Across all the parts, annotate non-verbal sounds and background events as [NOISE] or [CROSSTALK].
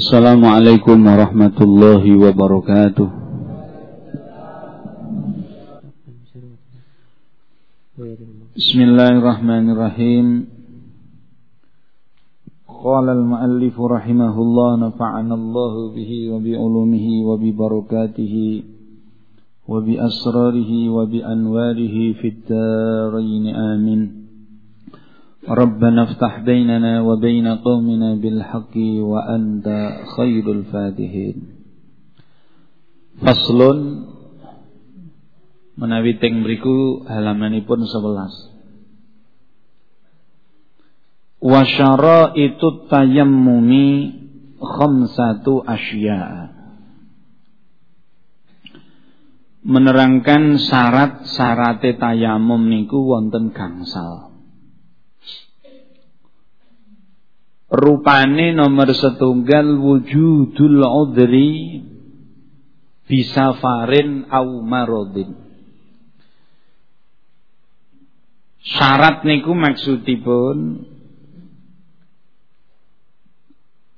Assalamualaikum warahmatullahi wabarakatuh. Bismillahirrahmanirrahim. Qala al-muallif rahimahullah nafa'ana Allah bihi wa bi ulumihi wa bi barakatihi wa bi asrarihi wa bi anwarihi fid darain amin. ربنا افتح بيننا وبين قومنا بالحق وأنت خير الفاتحين Faslun menawi teng mriku halamanipun 11 Wa itu tayammumi khamsatu asya Menerangkan syarat-syarat tayamum niku wonten gangsal Rupane nomor setunggal wujudul udri bisa farin au marodin. Syarat niku maksudipun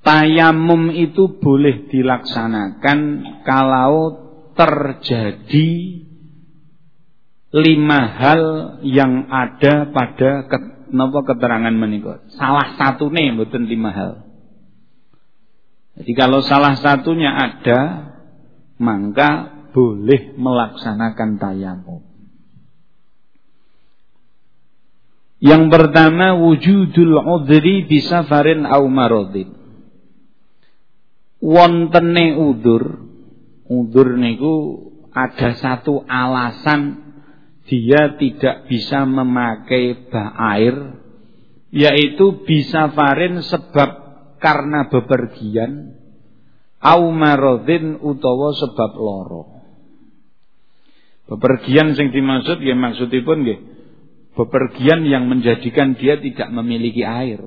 tayamum itu boleh dilaksanakan kalau terjadi lima hal yang ada pada napa keterangan menika? Salah satu nih mboten lima hal. Jadi kalau salah satunya ada, maka boleh melaksanakan tayamum. Yang pertama wujudul udri bisa farin au maradin. Wontene udur, udur niku ada satu alasan dia tidak bisa memakai bah air yaitu bisa farin sebab karena bepergian au maradhin utawa sebab loro bepergian sing dimaksud ya maksudipun nggih bepergian yang menjadikan dia tidak memiliki air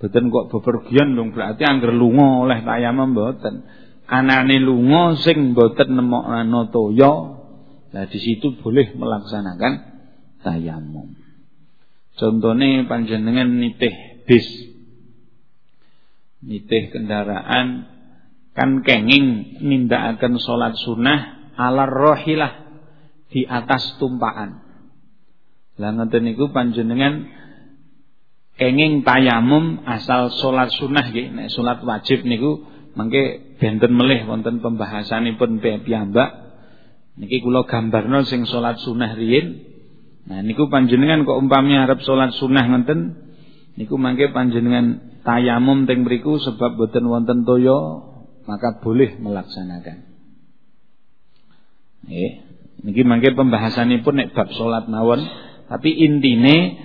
Boten kok bepergian dong berarti angger lunga oleh tayamum mboten. Anane lunga sing mboten nemokno toya Nah di situ boleh melaksanakan tayamum. Contohnya panjenengan nitih bis, nitih kendaraan, kan kenging akan sholat sunnah ala rohilah di atas tumpaan. Lah ngoten niku panjenengan kenging tayamum asal sholat sunnah nggih, nek sholat wajib niku mangke benten melih wonten pembahasanipun piyambak Niki kula gambarno sing salat sunah riyin. Nah niku panjenengan kok umpamanya harap salat sunah ngenten niku mangke panjenengan tayamum teng mriku sebab boten wonten toya maka boleh melaksanakan. Nggih. Niki mangke pembahasanipun nek bab salat mawon, tapi intine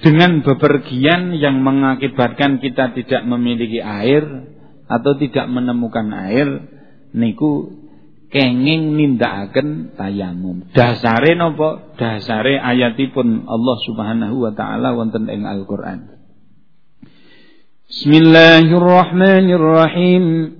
dengan bepergian yang mengakibatkan kita tidak memiliki air atau tidak menemukan air niku kenging nindakaken tayamum. Dasare napa? Dasare ayatipun Allah Subhanahu wa taala wonten ing Al-Qur'an. Bismillahirrahmanirrahim.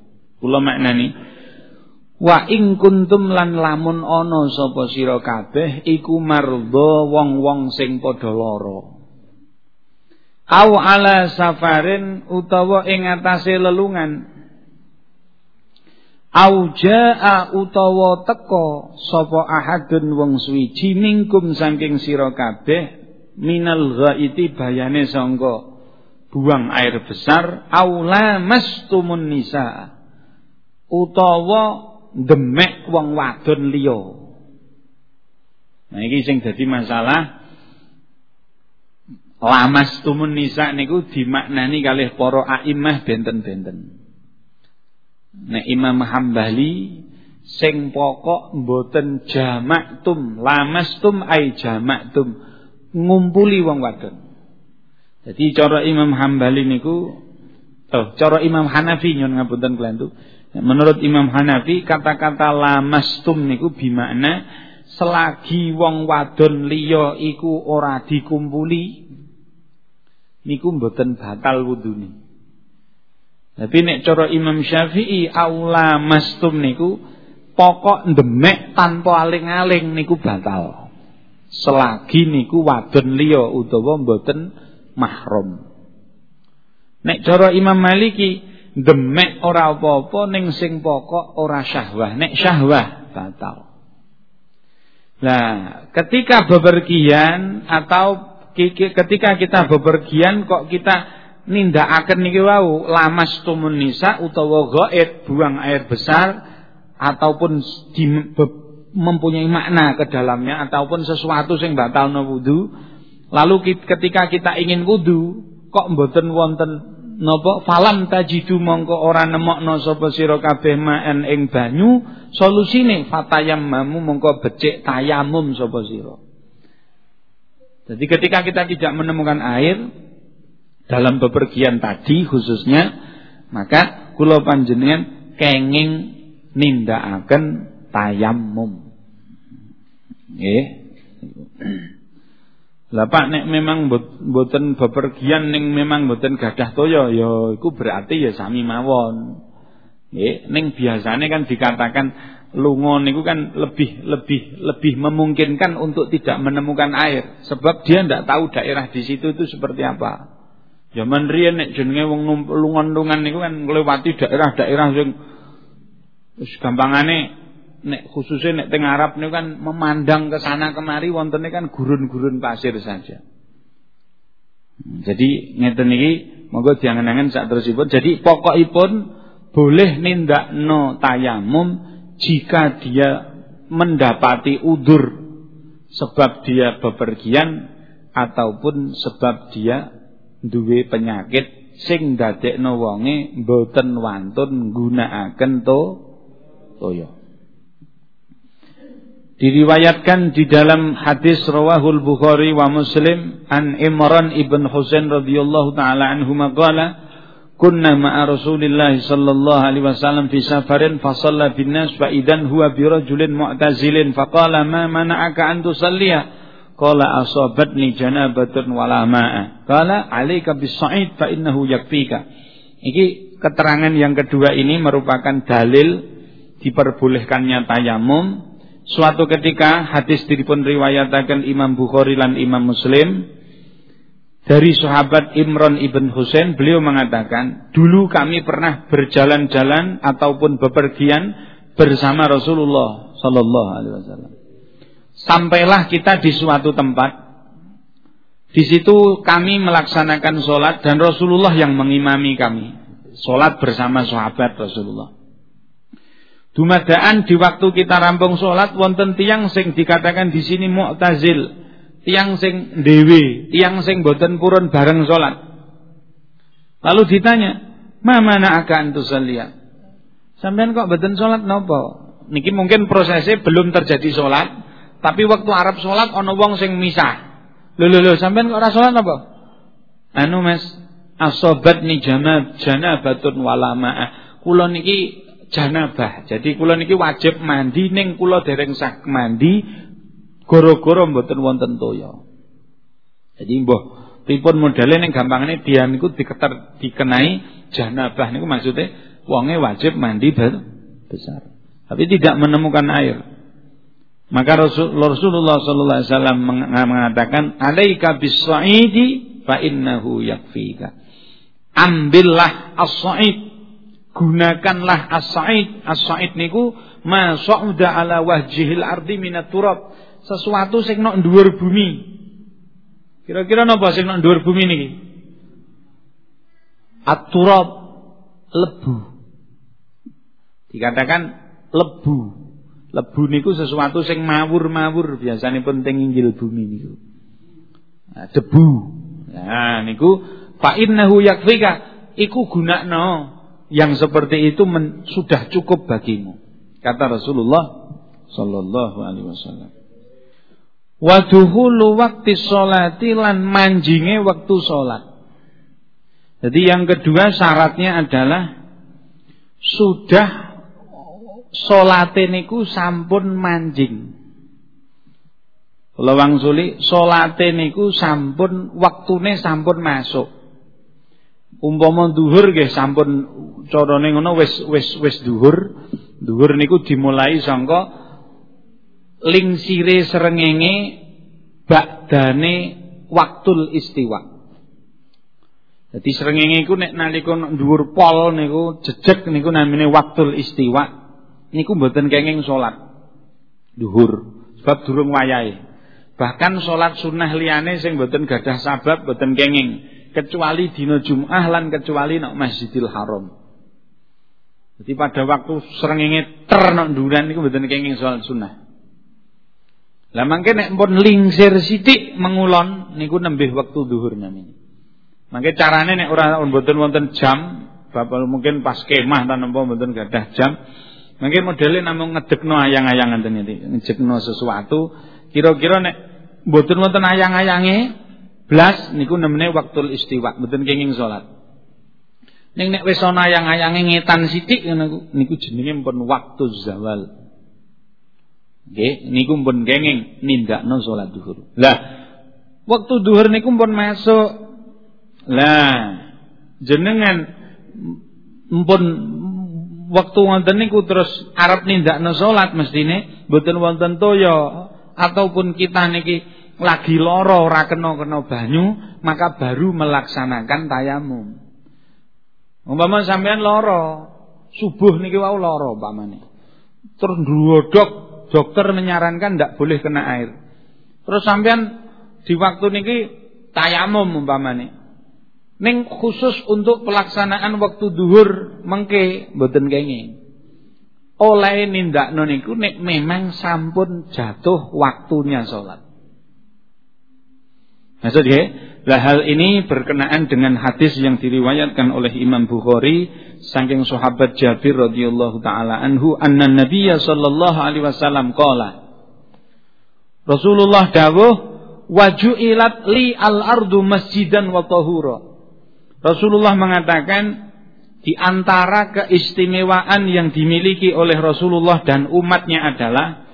Kula maknani Wa ing kuntum lan lamun ana sapa sira kabeh iku mardo wong-wong sing padha lara. Au ala safarin utawa ing atase lelungan. Au jaa utawa teka sapa ahadun wong suwiji mingkum saking sira kabeh minal ghaiti bayane sangka buang air besar au lamastumun nisaa utawa demek wong wadon liya. Nah iki sing dadi masalah lamas tumun nisa niku dimaknani kalih para a'immah benten-benten. Nek Imam Hambali sing pokok mboten jamaktum, lamastum ai jamaktum, ngumpuli wong wadon. Jadi cara Imam Hambali niku Oh, cara Imam Hanafi nyon ngapunten kelantu. Menurut Imam Hanafi kata-kata lamastum niku bimakna selagi wong wadon liya iku ora dikumpuli niku mboten batal wudune. Tapi nek cara Imam Syafi'i aula mastum niku pokok demek tanpa aling-aling niku batal. Selagi niku wadon liya utawa mboten mahram. Nek cara Imam Maliki demek ora apa-apa ning sing pokok ora syahwah. Nek syahwah batal. Nah, ketika bepergian atau ketika kita bepergian kok kita nindakaken niki wau lamas tumun nisa utawa gaib buang air besar ataupun mempunyai makna ke dalamnya ataupun sesuatu sing batalno wudu lalu ketika kita ingin wudu kok mboten wonten napa? Falam tajidu mongko ora nemokno sapa sira kabeh ma'en ing banyu. Solusine mamu mongko becik tayamum sapa sira. Jadi ketika kita tidak menemukan air dalam bepergian tadi khususnya maka kula panjenengan kenging nindakaken tayamum. Nggih lah Pak nek memang mboten bepergian ning memang mboten gadah toya ya iku berarti ya sami mawon. Nggih, ning biasane kan dikatakan lunga niku kan lebih lebih lebih memungkinkan untuk tidak menemukan air sebab dia ndak tahu daerah di situ itu seperti apa. Zaman riyen nek jenenge wong lungan-lungan niku kan nglewati daerah-daerah sing wis gampangane nek khususnya nek teng Arab niku kan memandang ke sana kemari wontene kan gurun-gurun pasir saja. Jadi ngeten niki monggo diangen-angen sak terusipun. Jadi pokokipun boleh nindakno tayamum jika dia mendapati udur sebab dia bepergian ataupun sebab dia duwe penyakit sing dadekno wonge mboten wantun nggunakaken to toya. Diriwayatkan di dalam hadis rawahul Bukhari wa Muslim an Imran ibn Husain radhiyallahu taala anhu maqala kunna ma'a Rasulillah sallallahu alaihi wasallam fi safarin fa shalla bin nas fa idan huwa bi rajulin mu'tazilin fa qala ma mana'aka an tusalliya? Qala asabatni janabatun wala ma'a. Qala alayka bis sa'id fa innahu yakfika. Iki keterangan yang kedua ini merupakan dalil diperbolehkannya tayamum Suatu ketika hadis dipun riwayataken Imam Bukhari lan Imam Muslim dari sahabat Imran ibn Husain beliau mengatakan dulu kami pernah berjalan-jalan ataupun bepergian bersama Rasulullah sallallahu alaihi wasallam. Sampailah kita di suatu tempat di situ kami melaksanakan sholat dan Rasulullah yang mengimami kami. Sholat bersama sahabat Rasulullah. Dumadaan di waktu kita rampung sholat wonten tiang sing dikatakan di sini mu'tazil, tiang sing dewi, tiang sing boten purun bareng sholat. Lalu ditanya, "Ma mana akan tusalliya?" Sampean kok boten sholat nopo? Niki mungkin prosesnya belum terjadi sholat, tapi waktu Arab sholat ono wong sing misah. Lho lho lho, sampean kok ora sholat nopo? Anu Mas, asobat ni jana janabatun wala ma'ah. Kula niki janabah. Jadi kula niki wajib mandi ning kula dereng sak mandi gara-gara mboten wonten toya. Jadi mbah pripun modele ning gampangane dia niku diketer dikenai janabah niku maksudnya wonge wajib mandi besar. Tapi tidak menemukan air. Maka Rasulullah sallallahu alaihi wasallam mengatakan alaika bis-sa'idi fa innahu yakfika. Ambillah as-sa'id gunakanlah as-sa'id. As-sa'id niku ma sa'uda ala wajhil ardi minat turab. Sesuatu sing nok dhuwur bumi. Kira-kira napa sing nok dhuwur bumi niki? At-turab lebu. Dikatakan lebu. Lebu niku sesuatu sing mawur-mawur biasanya penting inggil bumi niku. Nah, debu. Nah niku fa innahu yakfika. Iku gunakno yang seperti itu men, sudah cukup bagimu. Kata Rasulullah sallallahu alaihi wasallam. Wa duhulu waktu sholati lan manjinge waktu sholat. Jadi yang kedua syaratnya adalah sudah salate niku sampun manjing. Kula wangsuli salate niku sampun waktune sampun masuk. Umpama dhuwur nggih sampun carane ngono wis wis wis dhuwur. Dhuwur niku dimulai sangka lingsire srengenge bakdane waktul istiwa. Jadi srengenge iku nek nalika dhuwur pol niku jejeg niku namine waktul istiwa. Niku mboten kenging salat. Dhuwur sebab durung wayahe. Bahkan salat sunnah liyane sing mboten gadah sabab mboten kenging kecuali dina Jumat lan kecuali nek Masjidil Haram. Jadi pada waktu srengenge ter nek nduran niku mboten kenging salat sunnah. Lah mangke nek pun lingsir sithik mengulon niku nembih wektu zuhur namanya. Mangke carane nek ora wonten jam, bapak mungkin pas kemah ta napa mboten gadah jam. Mangke modele namung ngedekno ayang-ayang ngoten iki, ngejekno sesuatu, kira-kira nek mboten wonten ayang-ayange blas niku nemene waktul istiwa, mboten kenging salat. Ning nek wis ana ayang-ayange ngetan sithik niku niku jenenge pun waktu zawal. Nggih, niku pun kenging nindakno salat zuhur. Lah, waktu zuhur niku pun masuk lah jenengan mpun waktu wonten niku terus arep nindakno salat mestine mboten wonten toya ataupun kita niki lagi loro ora kena-kena banyu maka baru melaksanakan tayamum. Umpama sampean loro, subuh niki wau loro umpamane. Terus ndrodok dokter menyarankan ndak boleh kena air. Terus sampean di waktu niki tayamum umpamane. Ning khusus untuk pelaksanaan waktu duhur mengke mboten kenging. Oleh nindakno niku nek memang sampun jatuh waktunya sholat. Maksudnya, lah hal ini berkenaan dengan hadis yang diriwayatkan oleh Imam Bukhari saking sahabat Jabir radhiyallahu taala anhu anna Nabiya sallallahu alaihi wasallam qala Rasulullah dawuh waju'ilat li al-ardu masjidan wa tahura. Rasulullah mengatakan di antara keistimewaan yang dimiliki oleh Rasulullah dan umatnya adalah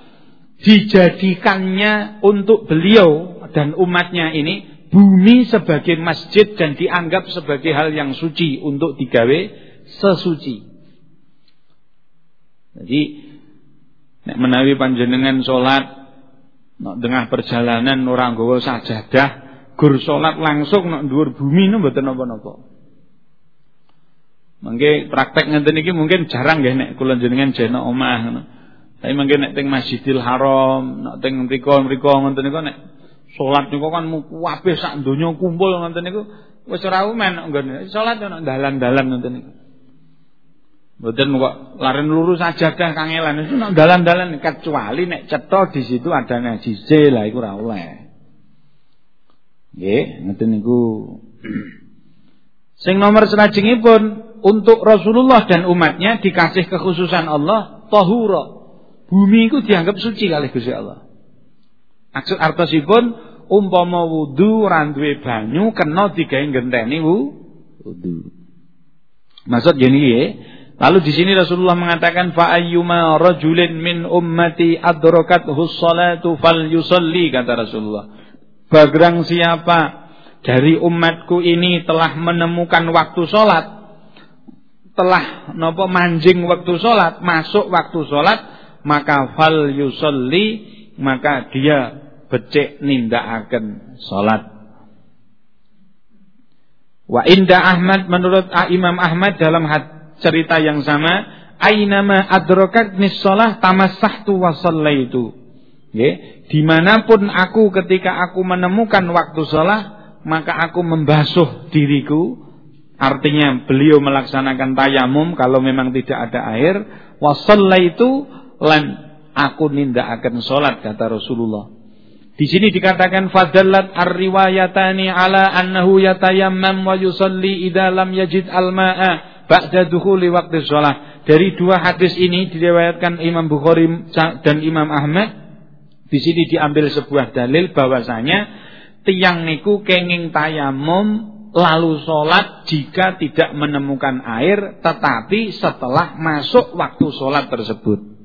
dijadikannya untuk beliau dan umatnya ini bumi sebagai masjid dan dianggap sebagai hal yang suci untuk digawe sesuci. Jadi nek menawi panjenengan salat tengah perjalanan orang gawa sajadah gur salat langsung nak dhuwur bumi nu mboten napa-napa. Mangke praktek ngenten iki mungkin jarang nggih nek kula jenengan jena omah. Tapi mangke nek teng Masjidil Haram, nek teng mriku-mriku ngoten niku nek salat niku kan kabeh sak donya kumpul ngoten niku wis ora umen nggone. Salat nek dalan-dalan ngoten niku. Mboten kok laren lurus sajadah kangelan itu nek dalan-dalan kecuali nek cetha di situ ada najise lah iku ora oleh. Nggih, ngoten niku. [CLEARS THROAT] Sing nomor pun untuk Rasulullah dan umatnya dikasih kekhususan Allah tahura. Bumi itu dianggap suci kali Gusti Allah. Maksud artosipun umpama wudu randuwe banyu kena digawe genteni wudu. Maksud gini ya. Lalu di sini Rasulullah mengatakan fa ayyuma rajulin min ummati adrakathu sholatu falyusalli kata Rasulullah. Bagrang siapa dari umatku ini telah menemukan waktu sholat telah nopo manjing waktu sholat masuk waktu sholat maka fal yusolli maka dia becek akan sholat wa inda Ahmad menurut Imam Ahmad dalam cerita yang sama ainama adrokat nis sholah tamassahtu wa itu nggih Di mana pun aku ketika aku menemukan waktu sholat Maka aku membasuh diriku. Artinya beliau melaksanakan tayamum Kalau memang tidak ada air. Wasalla itu Lan aku nindak akan sholat Kata Rasulullah di sini dikatakan fadallat ar-riwayatani ala annahu yatayammam wa yusalli idza lam yajid al-ma'a ba'da dukhuli waktu sholat. Dari dua hadis ini diriwayatkan Imam Bukhari dan Imam Ahmad di sini diambil sebuah dalil bahwasanya tiang niku kenging tayamum lalu sholat jika tidak menemukan air tetapi setelah masuk waktu sholat tersebut.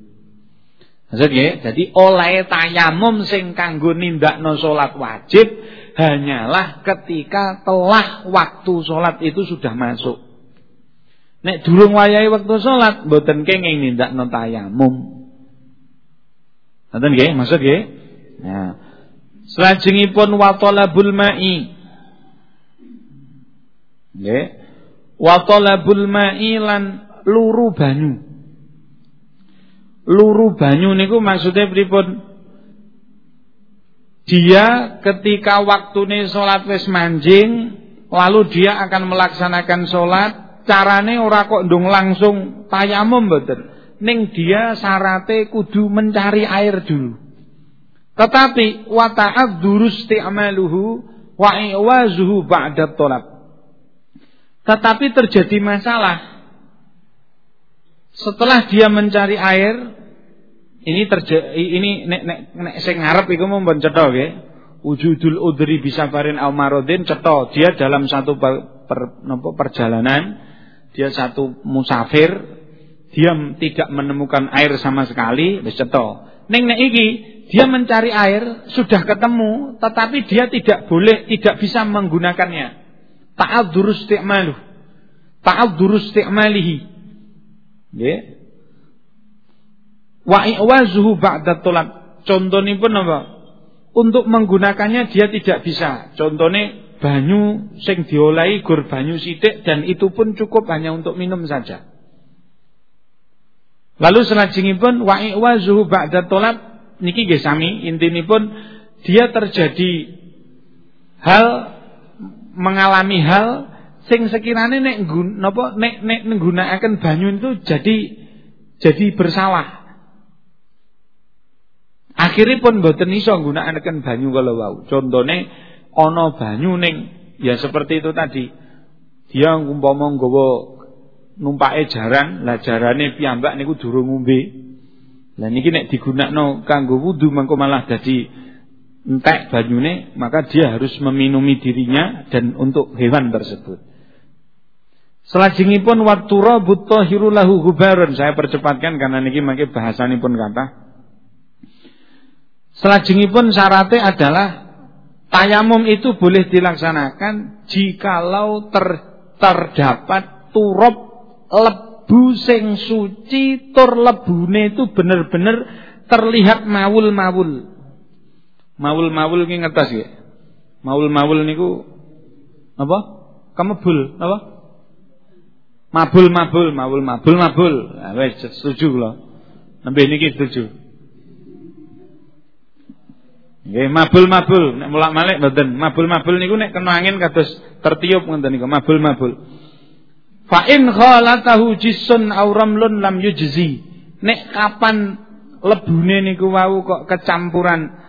Maksudnya, jadi oleh tayamum sing kanggo nindakno sholat wajib hanyalah ketika telah waktu sholat itu sudah masuk. Nek durung wayahe waktu sholat mboten kenging nindakno tayamum. Ngoten nggih, maksud nggih? Nah. Selajengipun wa talabul ma'i Nggih. Wa talabul ma'i lan luru banyu. Luru banyu niku maksudnya pripun? Dia ketika waktune salat wis manjing, lalu dia akan melaksanakan salat, carane ora kok ndung langsung tayamum mboten. Ning dia sarate kudu mencari air dulu. Tetapi wa ta'adzuru isti'maluhu wa iwazuhu ba'da. Tetapi terjadi masalah. Setelah dia mencari air, ini terjadi ini nek nek nek sing ngarep iku mumpun cetha nggih. Wujudul udri bisa farin al marodin cetha. Dia dalam satu per, per, perjalanan, dia satu musafir, dia tidak menemukan air sama sekali, wis cetha. Ning nek iki dia mencari air sudah ketemu, tetapi dia tidak boleh, tidak bisa menggunakannya. Ta'adzur isti'maluh. Ta'adzur isti'malihi. Wa i'wazuhu ba'da tulab. pun apa? Untuk menggunakannya dia tidak bisa. Contohnya banyu sing diolahi gur banyu sithik dan itu pun cukup hanya untuk minum saja. Lalu selajengipun wa i'wazuhu ba'da tulab niki nggih sami intinipun dia terjadi hal mengalami hal sing sekiranya nek napa nek nek nggunakaken banyu itu jadi jadi bersalah. Akhirnya pun boten iso nggunakaken banyu kalau wau. Contone ana banyu ning ya seperti itu tadi. Dia umpama nggawa numpake jaran, lah jarane piyambak niku durung ngombe. Lah niki nek digunakno kanggo wudu mengko malah dadi entek banyune maka dia harus meminumi dirinya dan untuk hewan tersebut. Selajengipun waktu rabut lahu gubaron saya percepatkan karena niki mangke bahasanipun kata. Selajengipun syaratnya adalah tayamum itu boleh dilaksanakan jikalau ter, terdapat turab lebu sing suci tur lebune itu benar-benar terlihat mawul-mawul. Mawul-mawul ki ngertos ya. Mawul-mawul niku apa? Kemebul, apa? Mabul-mabul, mawul-mabul, mabul. Nah, wis setuju kula. Nembe niki setuju. Nggih, mabul-mabul, nek mulak malik mboten. Mabul-mabul niku nek kena angin kados tertiup ngoten niku, mabul-mabul. Fa in khalatahu jisun aw ramlun lam yujzi. Nek kapan lebune niku wau kok kecampuran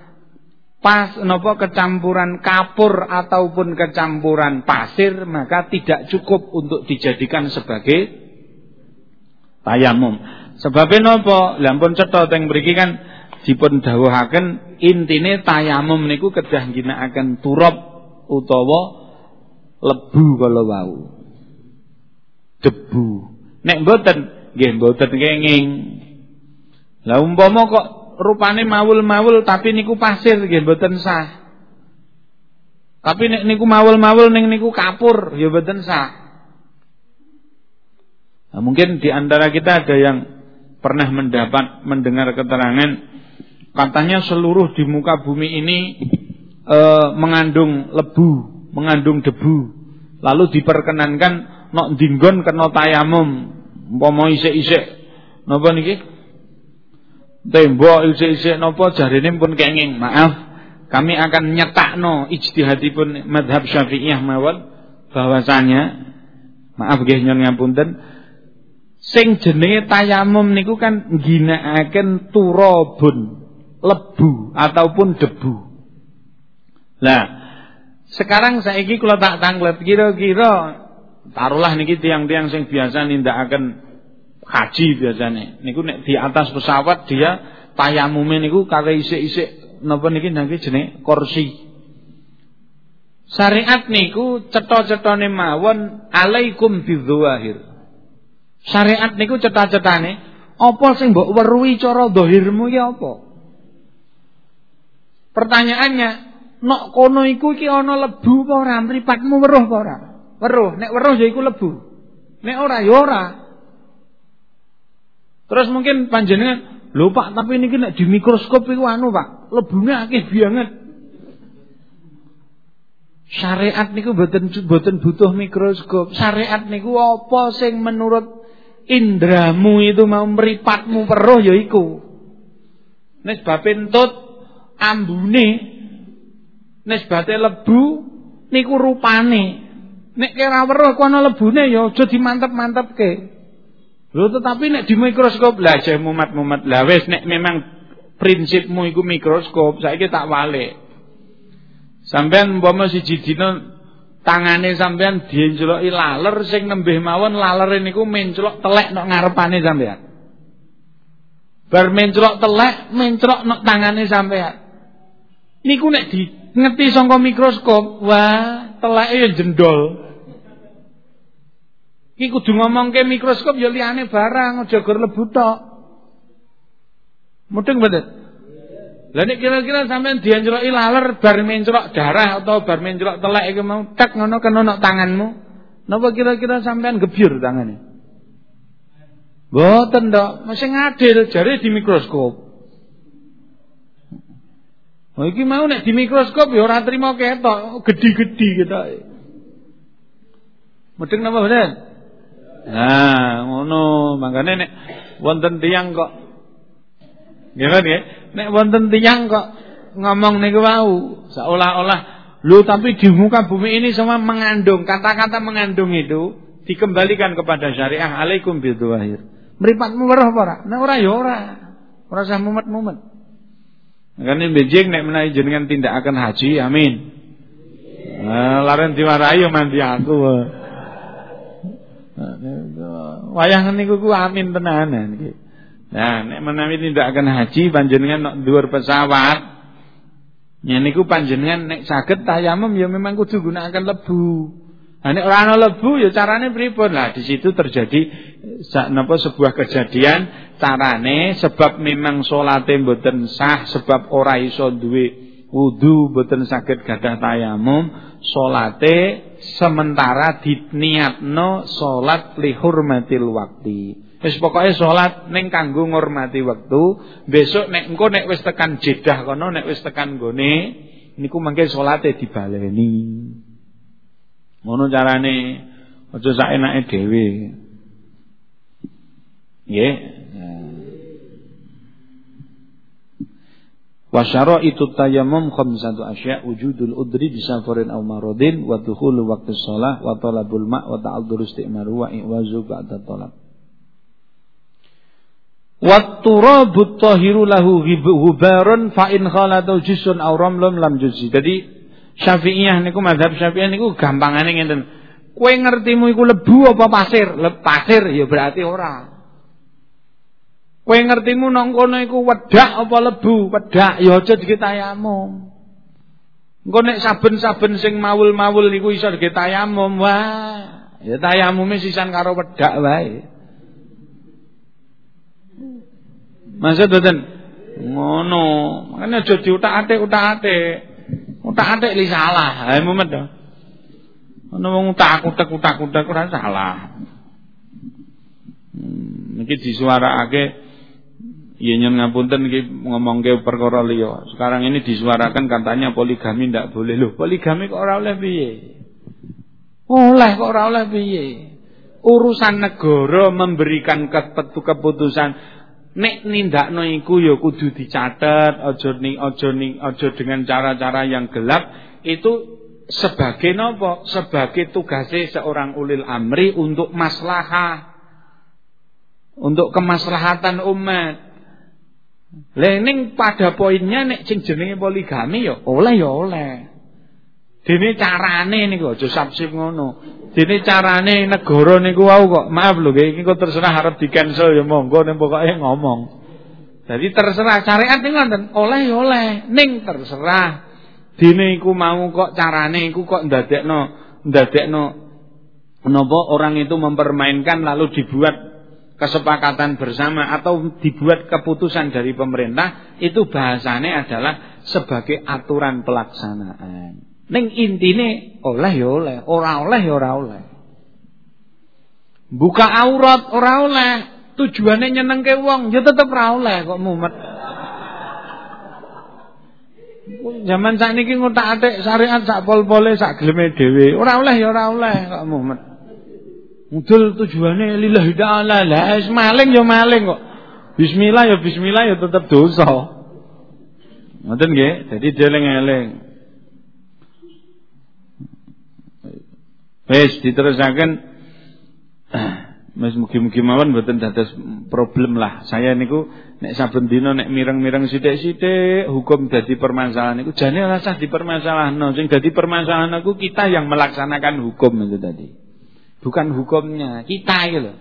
pas nopo kecampuran kapur ataupun kecampuran pasir maka tidak cukup untuk dijadikan sebagai tayamum. Sebabnya nopo? Lampun cetha teng mriki kan dipun dawuhaken intine tayamum niku kedah ginakaken turab utawa lebu kalau wau. Debu. Nek mboten nggih mboten kenging. Lah umpama kok rupane mawul-mawul tapi niku pasir nggih mboten sah. Tapi niku mawul-mawul ning niku kapur ya mboten sah. Nah, mungkin di antara kita ada yang pernah mendapat mendengar keterangan katanya seluruh di muka bumi ini e, mengandung lebu, mengandung debu. Lalu diperkenankan nok dinggon kena tayamum, umpama isik-isik napa niki? Tembok isik-isik napa jarine pun kenging. Maaf, kami akan nyetakno ijtihadipun madhab Syafi'iyah mawon bahwasanya maaf nggih nyon ngapunten sing jenenge tayamum niku kan ginakaken turabun, lebu ataupun debu. Lah, sekarang saiki kula tak tanglet kira-kira taruhlah niki tiang-tiang sing biasa nindakaken haji biasanya. Niku nek di atas pesawat dia tayamume niku kare isik-isik napa niki nangke jenenge kursi. Syariat niku cetha-cethane mawon alaikum bidzawahir. Syariat niku cetha-cethane apa sing mbok weruhi cara dhahirmu ya apa? Pertanyaannya, nok kono iku iki ana lebu apa ora? Mripatmu weruh apa ora? Weruh, nek weruh ya iku lebu. Nek ora ya ora. Terus mungkin panjenengan, "Lho Pak, tapi niki nek di mikroskop iku anu, Pak, lebune akeh banget." Syariat niku boten boten butuh mikroskop. Syariat niku apa sing menurut indramu itu mau meripatmu peruh ya iku. Nek sebab entut ambune nisbate lebu niku rupane. Nek kira weruh kono lebune ya aja dimantep-mantepke. Lho tetapi nek di mikroskop lah aja mumat-mumat. Lah wis nek memang prinsipmu iku mikroskop, saiki tak walik. Sampean umpama siji dina tangane sampean dienceloki laler sing nembih mawon lalere niku menclok telek nok ngarepane sampean. Bar menclok telek, menclok nok tangane sampean. Niku nek di ngerti saka mikroskop, wah teleke jendol. Iki kudu ngomongke mikroskop ya liyane barang, aja gor lebu tok. Mudeng mboten? Lah nek kira-kira sampean dianjloki laler bar mencrok darah atau bar mencrok telek iku mau tek ngono kena nok tanganmu. Napa kira-kira sampean gebyur tangane? Mboten ndok, mesti ngadil jare di mikroskop. Oh iki mau nek di mikroskop ya ora trimo ketok, gedhi-gedhi ketok. Mudeng napa bener? Nah, ngono, makane nek wonten tiyang kok Nggih ya? Nek wonten tiyang kok ngomong niku wau seolah-olah lu tapi di muka bumi ini semua mengandung kata-kata mengandung itu dikembalikan kepada syariah alaikum bidzawahir. Mripatmu weruh apa ora? Nek ora ya ora. Ora usah mumet-mumet. Makane benjing nek menawi jenengan tindak akan haji, amin. Nah, laren diwarai yo mandi aku. Wayangan niku ku amin tenanan. Nah, nek menawi akan haji panjenengan nek dhuwur pesawat, ya niku panjenengan nek saged tayamum ya memang kudu gunakan lebu. Nah, nek ora ana lebu ya carane pripun? Lah di situ terjadi napa sebuah kejadian carane sebab memang salate mboten sah sebab ora iso duwe wudu mboten saged gadah tayamum salate sementara diniatno salat li hurmatil waqti. Wis pokoke salat ning kanggo ngurmati wektu, besok nek engko nek wis tekan jedah kono, nek wis tekan gone, niku mangke salate dibaleni. Ngono carane, aja sak enake dhewe. Nggih. Wa itu tayammum khamsatu asya' wujudul udri bisafarin aw maradin wa dukhulu waqti shalah wa talabul ma' wa ta'addur isti'maru wa i'wazu ba'da talab. Watturabu tahiru lahu hubarun fa in khalatu jisun aw ramlum lam juzi. Jadi Syafi'iyah niku mazhab Syafi'iyah niku gampangane ngenten. Kowe ngertimu iku lebu apa pasir? Le pasir ya berarti ora. Kowe ngertimu nang kono iku wedak apa lebu? Wedak ya aja dikitayamum. Engko nek saben-saben sing mawul-mawul niku iso dikitayamum, wah, ya tayamume sisan karo wedak wae. Maksud boten ngono. Makane aja diutak-atik utak-atik. Utak-atik li salah. Ha mumet to. Ono wong utak-utak utak-utak ora salah. Hmm, niki disuarakake Ya nyen ngapunten iki ngomongke perkara liya. Sekarang ini disuarakan katanya poligami ndak boleh. Loh, poligami kok ora oleh piye? Oleh kok ora oleh piye? Urusan negara memberikan keputusan nek nindakno iku ya kudu dicatet aja ning aja ning aja dengan cara-cara yang gelap itu sebagai nopo sebagai tugasnya seorang ulil amri untuk maslahah untuk kemaslahatan umat Lening pada poinnya nek sing jenenge poligami ya oleh ya oleh Dene carane niku aja sapsip ngono. Dene carane negara niku wau kok. Maaf lho iki kok terserah arep di cancel ya monggo ning pokoke ngomong. Jadi terserah syariat niku ngoten, oleh ya oleh, ning terserah dene iku mau kok carane iku kok ndadekno ndadekno napa orang itu mempermainkan lalu dibuat kesepakatan bersama atau dibuat keputusan dari pemerintah itu bahasanya adalah sebagai aturan pelaksanaan. Ning intine oleh ya oleh, ora oleh ya ora oleh. Buka aurat ora oleh, tujuannya nyenengke wong ya tetep ora oleh kok mumet. Zaman sakniki ngotak-atik syariat sak pol-pole sak geleme dhewe. Ora oleh ya ora oleh kok mumet. Mudul tujuannya lillahi ta'ala. Lah maling ya maling kok. Bismillah ya bismillah ya tetep dosa. Ngoten nggih? Dadi dieling-eling. Wis diterusaken [CLEARS THROAT] Mas mugi-mugi mawon mboten dados problem lah. Saya niku nek saben dina nek mireng-mireng sithik-sithik hukum dadi permasalahan niku jane ora sah dipermasalahno. Sing dadi permasalahan aku kita yang melaksanakan hukum itu tadi. Bukan hukumnya, kita iki lho.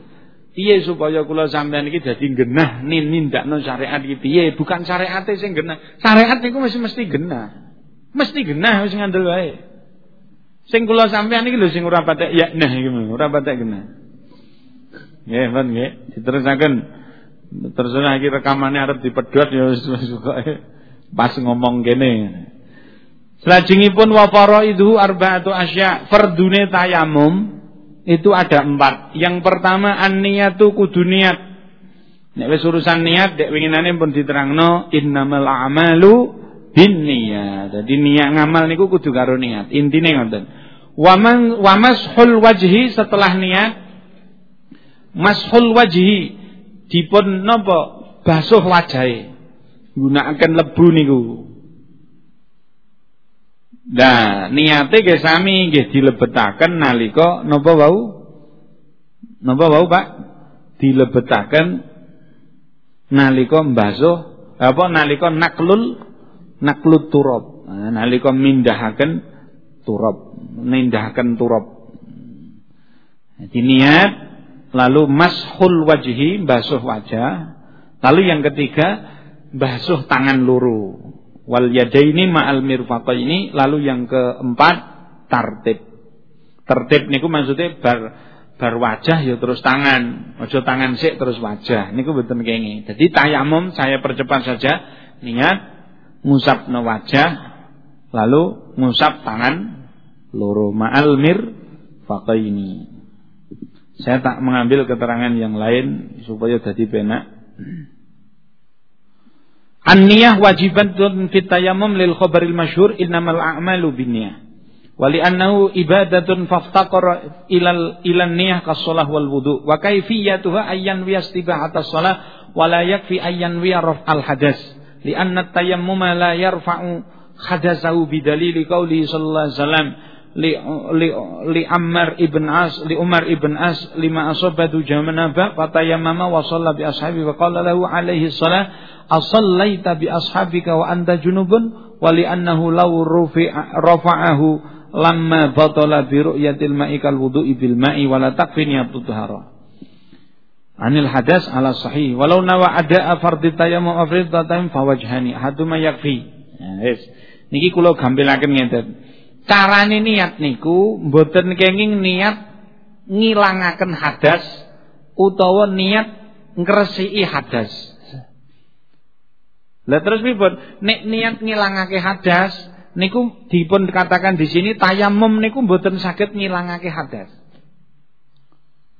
Piye supaya kula sampean iki dadi genah nindakno syariat iki piye? Bukan syariate sing genah. Syariat niku mesti mesti genah. Mesti genah wis ngandel wae. Sing kula sampean iki lho sing ora patek ya nah iki ora patek genah. Nggih, pun nggih. Diterusaken terserah iki rekamannya arep dipedhot ya wis pas ngomong kene. Selajengipun wa faraidu arba'atu asya. Fardune tayamum itu ada empat. Yang pertama an-niyatu kudu niat. Nek wis urusan niat dek winginane pun diterangno innamal a'malu binniyat. Jadi niat ngamal niku kudu karo niat. Intine ngoten. Waman wamashul wajhi setelah niat mashul wajhi dipun napa basuh wajahe gunakaken lebu niku Nah, niate nggih sami nggih dilebetaken nalika napa wau? Napa wau, Pak? Dilebetaken nalika mbasuh apa nalika naklul naklut turab. Nah, nalika mindahaken turab, mindahaken turab. Jadi niat lalu mashul wajhi basuh wajah lalu yang ketiga basuh tangan luru wal yadaini ma'al mirfaqaini. Lalu yang keempat tartib. Tertib niku maksudnya bar bar wajah ya terus tangan. Ojo tangan sik terus wajah. Niku betul kenging jadi tayamum saya percepat saja. Niat ngusap no wajah lalu ngusap tangan luru ma'al mirfaqaini. Saya tak mengambil keterangan yang lain supaya jadi penak. النية واجبة في التيمم للخبر المشهور إنما الأعمال بالنية. ولأنه عبادة فافتقر إلى إلى النية كالصلاة والوضوء. وكيفيتها أن ينوي استباحة الصلاة ولا يكفي أن ينوي رفع الحدث. لأن التيمم لا يرفع حدثه بدليل قوله صلى الله عليه وسلم. Li li li Ammar ibn As li Umar ibn As lima asabatu jamanaba fatayamama wa shalla bi ashabi wa qala lahu alaihi salah asallaita bi ashabika wa anta junubun? Wa li annahu law rufi rafa'ahu lamma batala bi ru'yatil ma'i kal wudu'i bil ma'i wa la takfi niyatu tahara. Anil hadas ala sahih. Walau nawa ada fardhi tayammum afridatan fawajhani haduma yakfi. Ya niki kula gampilaken ngeten Carane niat niku mboten kenging niat ngilangaken hadas utawa niat ngresiki hadas. Lah terus pripun? Nek niat ngilangake hadas niku dipun katakan di sini tayamum niku mboten saged ngilangake hadas.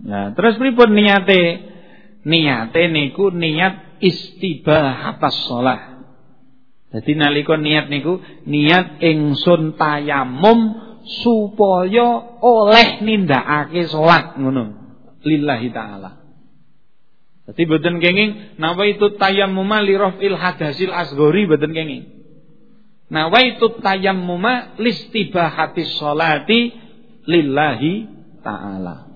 Nah, terus pripun niate? Niate niku niat istibahatas shalah. Jadi nalika niat niku niat ingsun tayamum supaya oleh nindakake salat ngono. Lillahi taala. Jadi boten kenging nawa itu tayammuma li rafil hadasil asghari boten kenging. Nawa itu tayammuma listibahati sholati lillahi taala.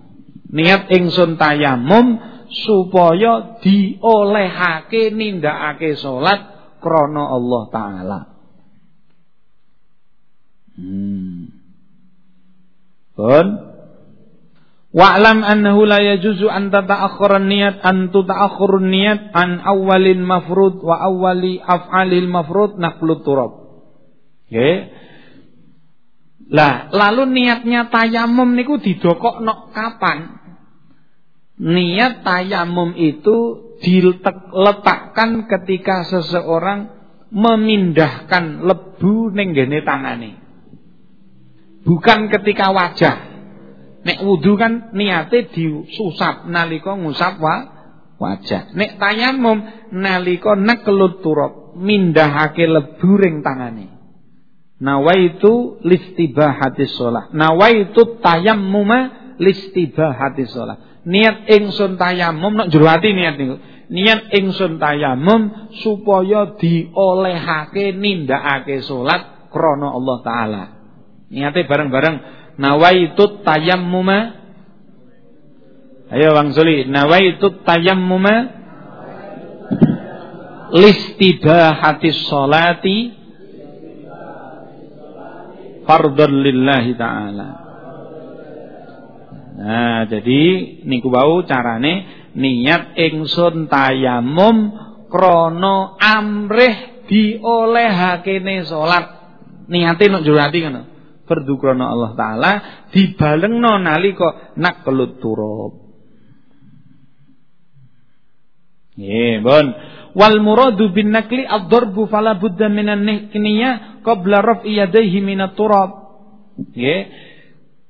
Niat ingsun tayamum supaya diolehake nindakake salat krono Allah taala. Hmm. Pun Wa'lam annahu la yajuzu an tata'akhkhara niyat an tuta'akhkhuru niyat an awwalin mafrud wa awwali af'alil mafrud naqlut turab. Oke. Lah, lalu niatnya tayamum niku didokokno kapan? Niat tayamum itu diletakkan ketika seseorang memindahkan lebu ning gene tangane. Bukan ketika wajah. Nek wudu kan niate disusap nalika ngusap wa wajah. Nek tayamum nalika nekelut turab mindahake lebu ring tangane. Nawaitu listibahati sholat. Nawaitu tayammuma listibahati sholat. Niat ingsun tayamum nak jero ati niat niku. Niat ingsun tayamum supaya diolehake nindakake salat krana Allah taala. Niate bareng-bareng nawaitu tayammuma Ayo Bang Suli, nawaitu tayammuma listibahati sholati fardhan lillahi taala. Nah, jadi niku wau carane niat ingsun tayamum krana amrih diolehakene salat. Niate nek jero ati ngono. Fardu krana Allah taala dibalengno nalika nak kelut turub. Nggih, bon. Wal muradu bin nakli ad-darbu fala budda minan niyah qabla raf'i yadayhi minat turab. Nggih.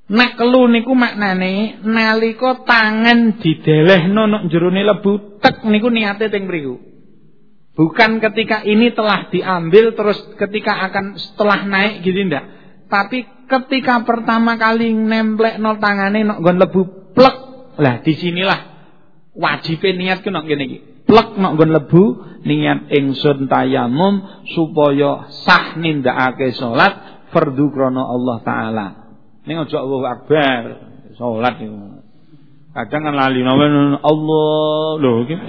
Nek kelu niku maknane nalika tangan didelehno nok jerone lebu tek niku niate teng mriku. Bukan ketika ini telah diambil terus ketika akan setelah naik gitu ndak. Tapi ketika pertama kali nemplekno tangane nok nggon lebu plek. Lah di sinilah wajib niat ku nok ngene iki. Plek nok nggon lebu niat ingsun tayamum supaya sah nindakake salat fardu krana Allah taala. Ning aja Allahu Akbar, salat. Kadang kan lali Allah lho iki. [LAUGHS]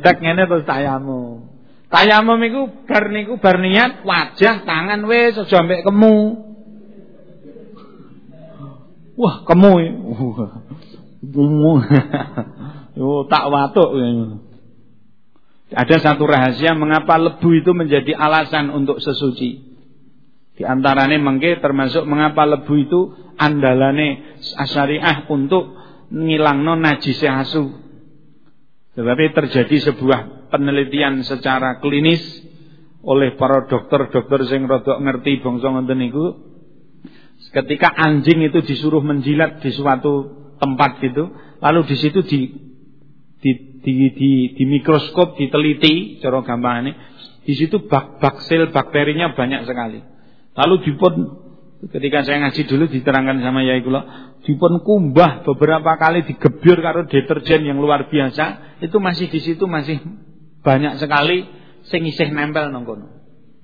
Tak ngene terus tayamum. Tayamum iku bar niku bar niat wajah, tangan wis aja kemu. Wah, kemu. Kemu. [LAUGHS] Yo tak watuk. Ada satu rahasia mengapa lebu itu menjadi alasan untuk sesuci. Di antaranya mengke termasuk mengapa lebu itu andalane asyariah untuk ngilangno najis asu. Tetapi terjadi sebuah penelitian secara klinis oleh para dokter-dokter sing rada ngerti bangsa ngoten niku. Ketika anjing itu disuruh menjilat di suatu tempat gitu, lalu di situ di di di, di, di mikroskop diteliti cara gampangane, di situ bak, baksil bakterinya banyak sekali. Lalu dipun ketika saya ngaji dulu diterangkan sama Yai kula, dipun kumbah beberapa kali digebyur karo deterjen yang luar biasa, itu masih di situ masih banyak sekali sing isih nempel nang kono.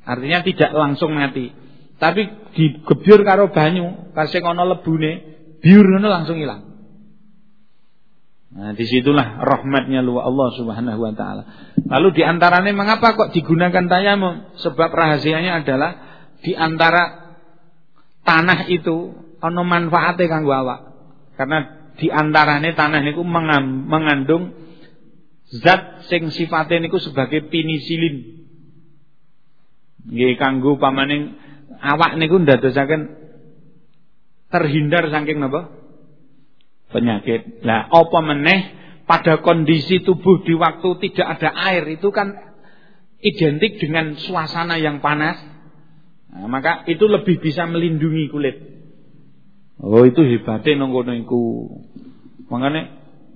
Artinya tidak langsung mati. Tapi digebyur karo banyu, kasih ana lebune, biur ngono langsung hilang. Nah, di situlah rahmatnya luar Allah Subhanahu wa taala. Lalu di antaranya mengapa kok digunakan tayamum? Sebab rahasianya adalah di antara tanah itu ana manfaate kanggo awak. Karena di antarane tanah niku mengandung zat sing sifatnya niku sebagai penisilin. Nggih kanggo pamaning awak niku ndadosaken terhindar saking napa? Penyakit. Lah apa meneh pada kondisi tubuh di waktu tidak ada air itu kan identik dengan suasana yang panas Nah, maka itu lebih bisa melindungi kulit. Oh itu hebatnya nongkono iku. Makanya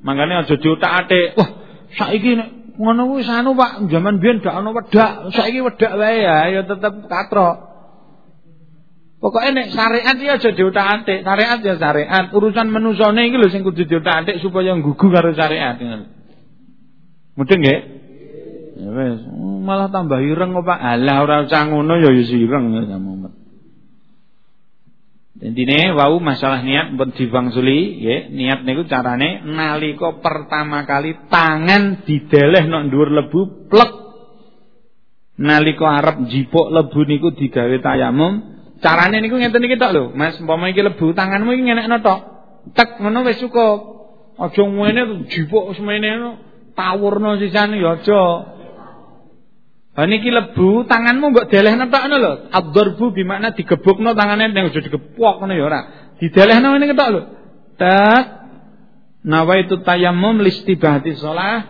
makanya aja diotak-atik. Wah, saiki nek ngono kuwi sanu Pak, zaman biyen dak ana wedak, saiki wedak wae ya, ya tetep katrok. Pokoknya nek syariat ya aja diotak-atik, syariat ya syariat. Urusan menusane iki lho sing kudu diotak-atik supaya nggugu karo syariat. Mudeng nggih? Ya malah tambah ireng Pak. Alah ora usah ngono ya wis ireng ya Muhammad. Intine wau masalah niat mbon dibangsuli nggih, niat niku carane nalika pertama kali tangan dideleh nok dhuwur lebu plek. Nalika arep jipuk lebu niku digawe tayamum, carane niku ngeten iki tok lho, Mas, umpama iki lebu tanganmu iki ngenekno tok. Tek ngono wis cukup. Aja ngene jipuk semene tawurno sisane ya aja. Ha niki lebu, tanganmu mbok delehno tok ngono lho. Ad-darbu bermakna digebukno tangane ning aja digepok ngono ya ora. Didelehno ngene ketok lho. Tak nawaitu tayammum listibahati shalah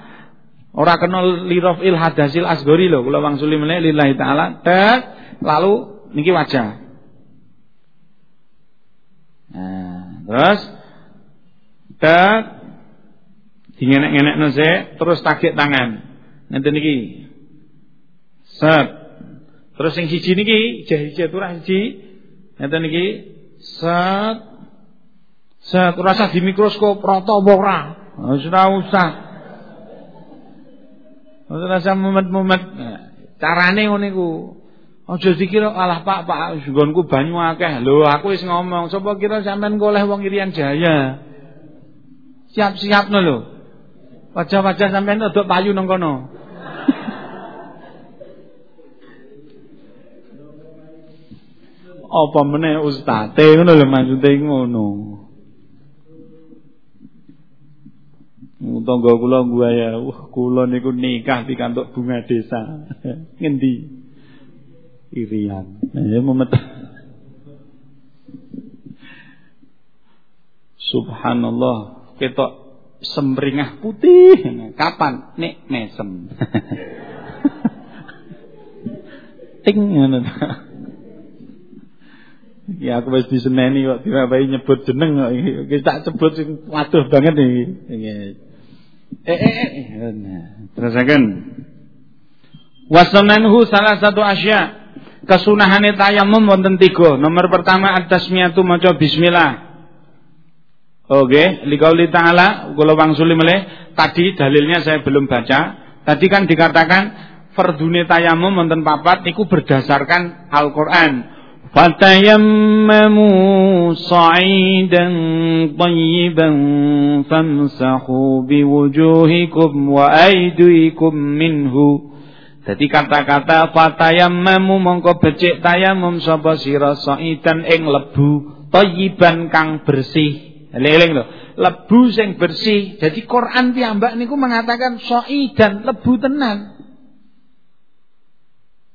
ora kena lirafil hadasil asgori lho kula wangsuli meneh lillahi taala. Tak lalu niki wajah. Nah, terus tak dingenek-ngenekno sik terus takik tangan. Ngenten niki. Set. Terus yang siji niki, jahije turah siji. Ngeten niki. Set. Set rasa di mikroskop rata apa? Ora usah. Ora usah mumet-mumet. Carane ngono iku. Aja dikira alah Pak, Pak, nggonku banyu akeh. Lho, aku wis ngomong, sapa kira sampean goleh wong Irian Jaya. Siap-siapno lho. Wajah-wajah sampean rada payu nang kono. Apa meneh ustate ngono lho maksude ngono. Tangga kula ya, wah kula niku nikah pikantuk bunga desa. [LAUGHS] Ngendi? Irian. Ya memet. Subhanallah, ketok semringah putih. Kapan? Nek mesem. [LAUGHS] Ting ngono. Ya aku wis diseneni kok dirabai nyebut jeneng kok iki tak sebut sing waduh banget iki. Eh eh eh. Nah, terusaken. Wasananhu salah satu asya. Kesunahane tayamum wonten tiga. Nomor pertama at-tasmiyatu maca bismillah. Oke, liqauli ta'ala kula wangsuli meleh. Tadi dalilnya saya belum baca. Tadi kan dikatakan fardune tayamum wonten papat niku berdasarkan Al-Qur'an. فتيمموا صعيدا طيبا فامسحوا بوجوهكم وأيديكم منه Jadi kata-kata fatayammamu mongko becik tayamum sapa sira saidan ing lebu thayyiban kang bersih. Eling-eling lho, lebu sing bersih. Jadi Quran piyambak niku mengatakan saidan lebu tenan.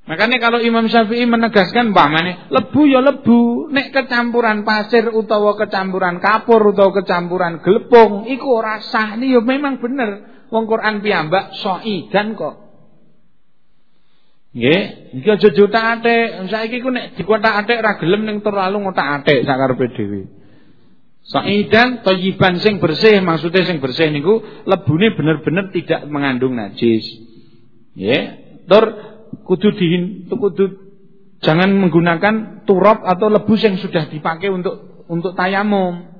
Makanya kalau Imam Syafi'i menegaskan bahmane lebu ya lebu, nek kecampuran pasir utawa kecampuran kapur utawa kecampuran gelepung iku ora sah ya memang bener. Wong Quran piyambak dan kok. Nggih, iki aja juta atik. Saiki ku nek dikotak atik ra gelem ning terlalu ngotak atik sakarepe dhewe. Sa'idan thayyiban sing bersih, maksudnya sing bersih niku lebune bener-bener tidak mengandung najis. Nggih. Tur kudu dihin kudu jangan menggunakan turap atau lebus yang sudah dipakai untuk untuk tayamum.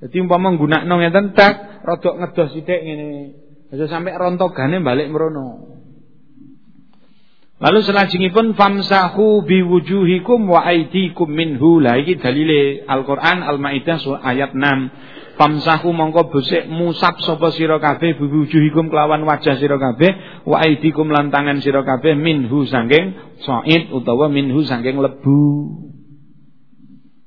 Jadi umpama nggunakno ngeten tak rodok ngedos sithik ngene. Aja sampai rontogane balik merono. Lalu selajengipun famsahu biwujuhikum wa aidikum minhu. Lah iki dalile Al-Qur'an Al-Maidah ayat 6. Famsahu mongko besik musab sapa sira kabeh bujuhikum kelawan wajah sira kabeh wa aidikum lan tangan sira kabeh minhu saking said utawa minhu saking lebu.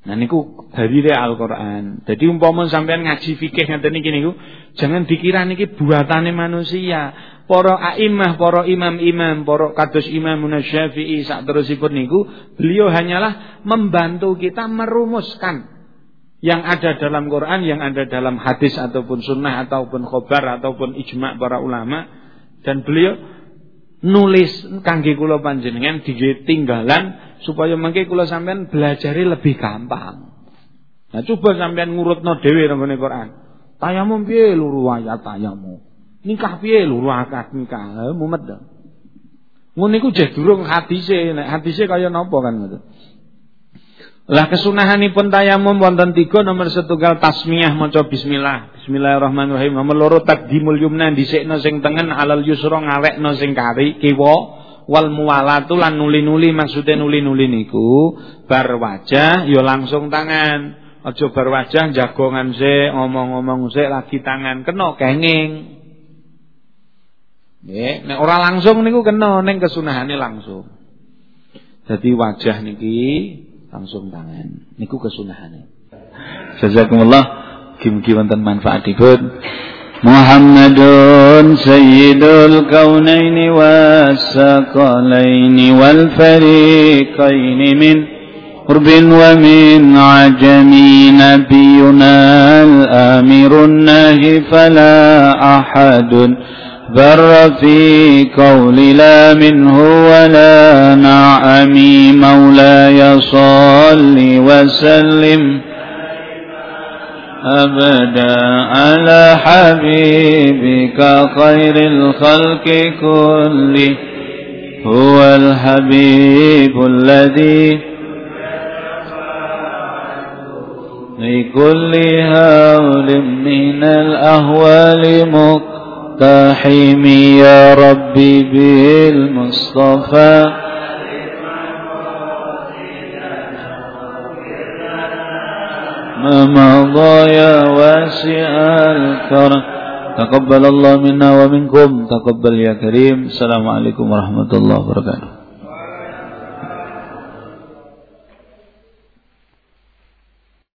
Nah niku dalile Al-Qur'an. Jadi umpama sampean ngaji fikih ngeten iki niku jangan dikira niki buatane manusia. Para a'immah, para imam-imam, para kados Imam Syafi'i sak terusipun niku beliau hanyalah membantu kita merumuskan yang ada dalam Quran, yang ada dalam hadis ataupun sunnah ataupun khobar ataupun ijma para ulama dan beliau nulis kangge kula panjenengan tinggalan supaya mengke kula sampean belajari lebih gampang. Nah coba sampean ngurutno dhewe nang Quran. Tayamum piye luru ayat tayamum. Nikah piye luru akad nikah. Mumet. Ngono iku jeh durung hadise, nek hadise kaya napa kan ngono. Lah kesunahanipun tayamum wonten tiga nomor setunggal tasmiyah maca bismillah. Bismillahirrahmanirrahim. Nomor loro takdimul yumna dhisikno sing tengen alal yusra ngawekno sing kari kiwa wal muwalatu lan nuli-nuli maksude nuli-nuli niku bar wajah ya langsung tangan. Aja bar wajah jagongan sik, ngomong-ngomong sik lagi tangan kena kenging. Nggih, nek ora langsung niku kena ning kesunahane langsung. Jadi wajah niki langsung tangan. Niku kesunahane. Jazakumullah. Mugi-mugi wonten manfaatipun. محمد سيد الكونين والثقلين والفريقين من قرب ومن عجم نبينا الآمر الناهي فلا أحد بر في قول لا منه ولا نعمي مولاي صل وسلم أبدا على حبيبك خير الخلق كله. هو الحبيب الذي لكل هول من الأهوال مقتحم يا ربي بالمصطفى. ما مضى يا واسع الكرم. تقبل الله منا ومنكم. تقبل يا كريم. السلام عليكم ورحمة الله وبركاته.